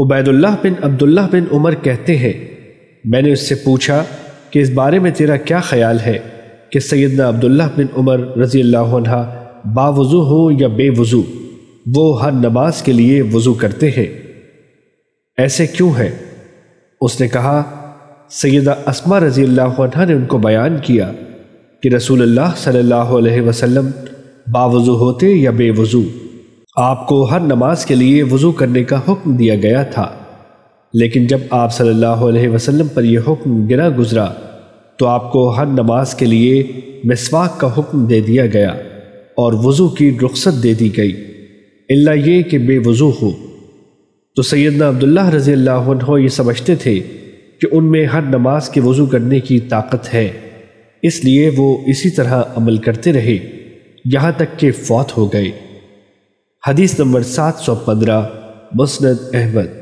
عبید اللہ بن عبداللہ بن عمر کہتے ہیں، میں نے اس سے پوچھا کہ اس بارے میں تیرا کیا خیال ہے کہ سیدنا عبداللہ بن عمر رضی اللہ عنہ با وضو ہو یا بے وضو؟ وہ ہر نماز کے لیے وضو کرتے ہیں۔ ایسے کیوں ہے؟ اس نے کہا، سیدہ اسما رضی اللہ عنہ نے ان کو بیان کیا کہ رسول اللہ صلی اللہ علیہ وسلم با وضو ہوتے یا بے وضو؟ آپ کو ہر نماز کے لیے وضو کرنے کا حکم دیا گیا تھا۔ لیکن جب آپ صلی اللہ علیہ وسلم پر یہ حکم گرا گزرا، تو آپ کو ہر نماز کے لیے مسواک کا حکم دے دیا گیا اور وضو کی رخصت دے دی گئی۔ اللہ یہ کہ بے وضو ہو۔ تو سیدنا عبداللہ رضی اللہ عنہ یہ سمجھتے تھے کہ ان میں ہر نماز کے وضو کرنے کی طاقت ہے۔ اس لیے وہ اسی طرح عمل کرتے رہے، یہاں تک کہ فوت ہو گئے۔ حدیث نمبر سات سو پندرہ مسند احمد۔